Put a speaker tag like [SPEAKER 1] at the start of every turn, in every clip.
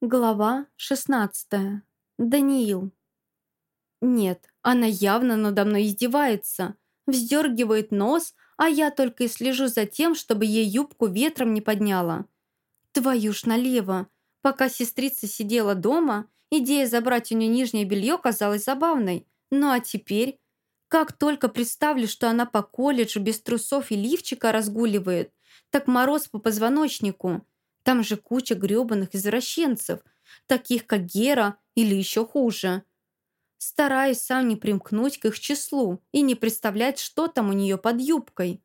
[SPEAKER 1] Глава 16. Даниил. Нет, она явно надо мной издевается. Вздергивает нос, а я только и слежу за тем, чтобы ей юбку ветром не подняла. Твою ж налево. Пока сестрица сидела дома, идея забрать у нее нижнее белье казалась забавной. Ну а теперь, как только представлю, что она по колледжу без трусов и лифчика разгуливает, так мороз по позвоночнику – там же куча грёбаных извращенцев, таких как Гера или еще хуже. Стараюсь сам не примкнуть к их числу и не представлять, что там у нее под юбкой.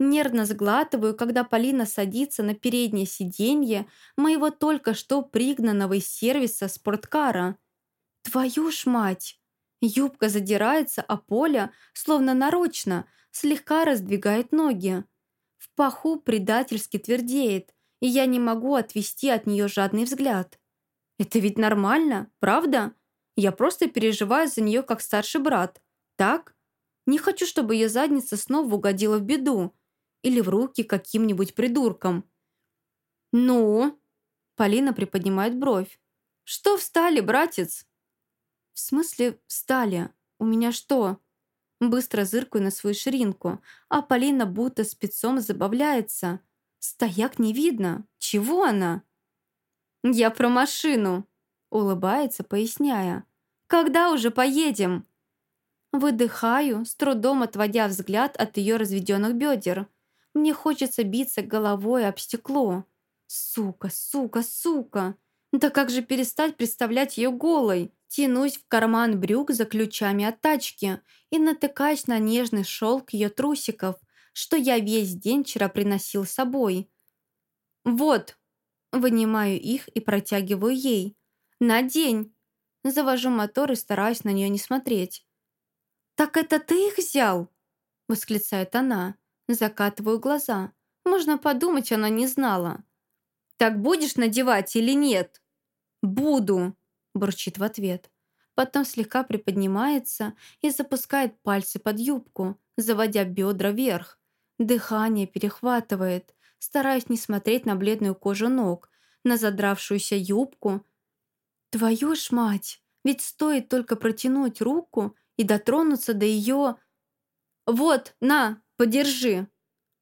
[SPEAKER 1] Нервно сглатываю, когда Полина садится на переднее сиденье моего только что пригнанного из сервиса спорткара. Твою ж мать! Юбка задирается, а Поля, словно нарочно, слегка раздвигает ноги. В паху предательски твердеет, и я не могу отвести от нее жадный взгляд. Это ведь нормально, правда? Я просто переживаю за нее как старший брат. Так? Не хочу, чтобы ее задница снова угодила в беду или в руки каким-нибудь придуркам. «Ну?» Полина приподнимает бровь. «Что встали, братец?» «В смысле встали? У меня что?» Быстро зыркаю на свою ширинку, а Полина будто спецом забавляется. Стояк не видно. Чего она? «Я про машину», — улыбается, поясняя. «Когда уже поедем?» Выдыхаю, с трудом отводя взгляд от ее разведенных бедер. Мне хочется биться головой об стекло. Сука, сука, сука. Да как же перестать представлять ее голой? Тянусь в карман брюк за ключами от тачки и натыкаюсь на нежный шелк ее трусиков, что я весь день вчера приносил с собой. «Вот!» Вынимаю их и протягиваю ей. «Надень!» Завожу мотор и стараюсь на нее не смотреть. «Так это ты их взял?» Восклицает она. Закатываю глаза. Можно подумать, она не знала. «Так будешь надевать или нет?» «Буду!» Бурчит в ответ. Потом слегка приподнимается и запускает пальцы под юбку, заводя бедра вверх. Дыхание перехватывает, стараясь не смотреть на бледную кожу ног, на задравшуюся юбку. Твою ж мать! Ведь стоит только протянуть руку и дотронуться до ее... «Вот, на, подержи!»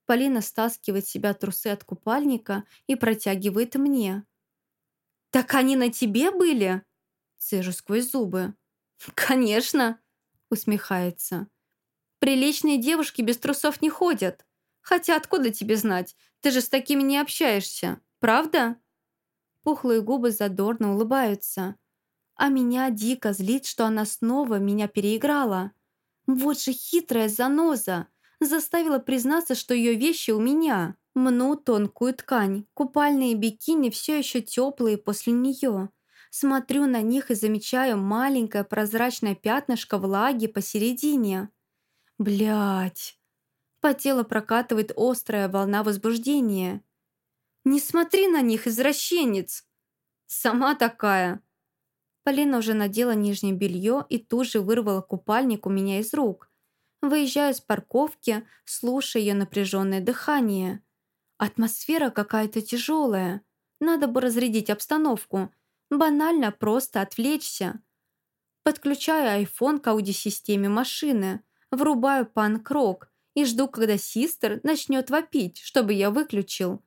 [SPEAKER 1] Полина стаскивает себя трусы от купальника и протягивает мне. «Так они на тебе были?» Цежу сквозь зубы. «Конечно!» усмехается. «Приличные девушки без трусов не ходят. Хотя откуда тебе знать? Ты же с такими не общаешься, правда?» Пухлые губы задорно улыбаются. А меня дико злит, что она снова меня переиграла. Вот же хитрая заноза. Заставила признаться, что ее вещи у меня. Мну тонкую ткань. Купальные бикини все еще теплые после нее. Смотрю на них и замечаю маленькое прозрачное пятнышко влаги посередине. Блять. По телу прокатывает острая волна возбуждения. «Не смотри на них, извращенец!» «Сама такая!» Полина уже надела нижнее белье и тут же вырвала купальник у меня из рук. Выезжаю с парковки, слушая ее напряженное дыхание. Атмосфера какая-то тяжелая. Надо бы разрядить обстановку. Банально просто отвлечься. Подключаю iPhone к аудиосистеме машины. Врубаю панк-рок и жду, когда Систер начнет вопить, чтобы я выключил.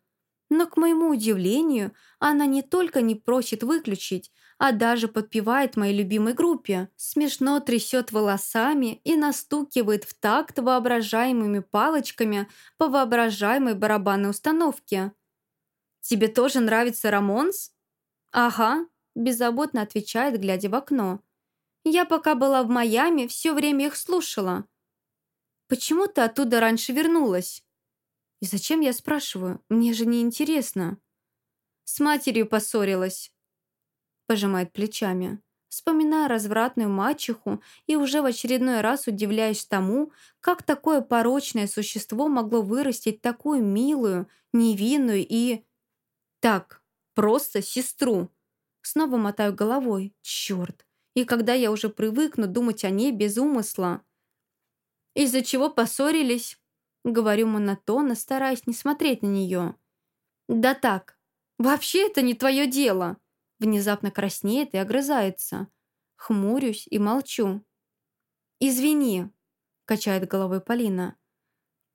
[SPEAKER 1] Но, к моему удивлению, она не только не просит выключить, а даже подпевает моей любимой группе, смешно трясет волосами и настукивает в такт воображаемыми палочками по воображаемой барабанной установке. «Тебе тоже нравится Рамонс?» «Ага», – беззаботно отвечает, глядя в окно. «Я пока была в Майами, все время их слушала». Почему ты оттуда раньше вернулась?» «И зачем я спрашиваю? Мне же не интересно». «С матерью поссорилась», — пожимает плечами, вспоминая развратную мачеху и уже в очередной раз удивляясь тому, как такое порочное существо могло вырастить такую милую, невинную и... Так, просто сестру. Снова мотаю головой. Черт. И когда я уже привыкну думать о ней без умысла, из-за чего поссорились?» Говорю монотонно, стараясь не смотреть на нее. «Да так, вообще это не твое дело!» Внезапно краснеет и огрызается. Хмурюсь и молчу. «Извини», – качает головой Полина.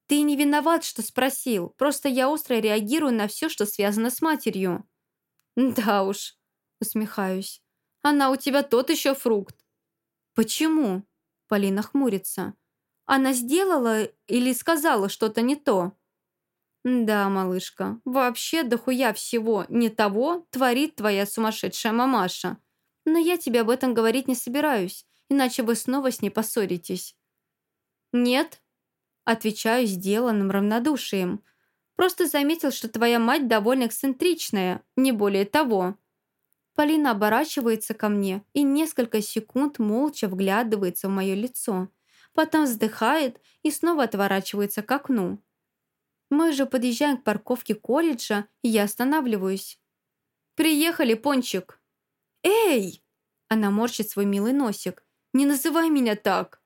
[SPEAKER 1] «Ты не виноват, что спросил. Просто я остро реагирую на все, что связано с матерью». «Да уж», – усмехаюсь. «Она у тебя тот еще фрукт». «Почему?» – Полина хмурится. «Она сделала или сказала что-то не то?» «Да, малышка, вообще дохуя всего не того творит твоя сумасшедшая мамаша. Но я тебе об этом говорить не собираюсь, иначе вы снова с ней поссоритесь». «Нет», — отвечаю сделанным равнодушием. «Просто заметил, что твоя мать довольно эксцентричная, не более того». Полина оборачивается ко мне и несколько секунд молча вглядывается в мое лицо. Потом вздыхает и снова отворачивается к окну. Мы же подъезжаем к парковке колледжа, и я останавливаюсь. «Приехали, Пончик!» «Эй!» Она морщит свой милый носик. «Не называй меня так!»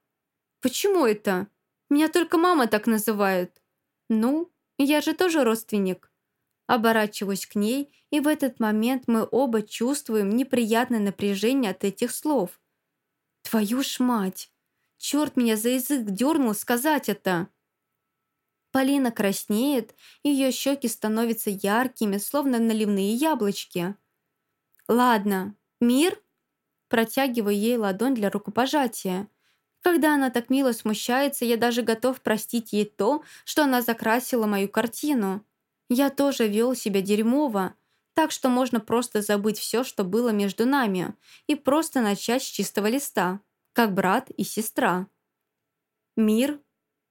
[SPEAKER 1] «Почему это? Меня только мама так называет!» «Ну, я же тоже родственник!» Оборачиваюсь к ней, и в этот момент мы оба чувствуем неприятное напряжение от этих слов. «Твою ж мать! Черт меня за язык дернул сказать это!» Полина краснеет, ее щеки становятся яркими, словно наливные яблочки. «Ладно, мир?» Протягиваю ей ладонь для рукопожатия. Когда она так мило смущается, я даже готов простить ей то, что она закрасила мою картину. Я тоже вел себя дерьмово, так что можно просто забыть все, что было между нами, и просто начать с чистого листа, как брат и сестра. Мир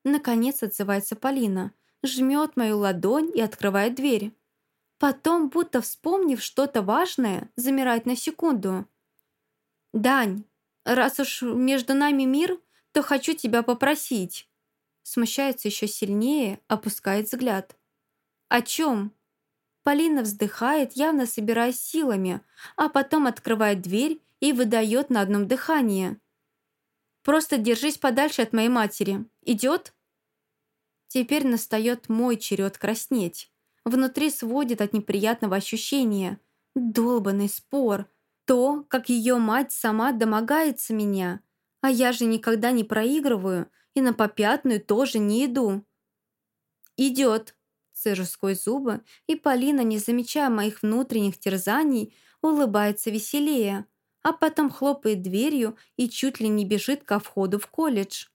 [SPEAKER 1] Наконец отзывается Полина, жмет мою ладонь и открывает дверь. Потом, будто вспомнив что-то важное, замирает на секунду. «Дань, раз уж между нами мир, то хочу тебя попросить». Смущается еще сильнее, опускает взгляд. «О чем?» Полина вздыхает, явно собираясь силами, а потом открывает дверь и выдает на одном дыхании. «Просто держись подальше от моей матери. Идет?» Теперь настает мой черед краснеть. Внутри сводит от неприятного ощущения. Долбанный спор. То, как ее мать сама домогается меня. А я же никогда не проигрываю и на попятную тоже не иду. «Идет», — цежу сквозь зубы, и Полина, не замечая моих внутренних терзаний, улыбается веселее, а потом хлопает дверью и чуть ли не бежит ко входу в колледж.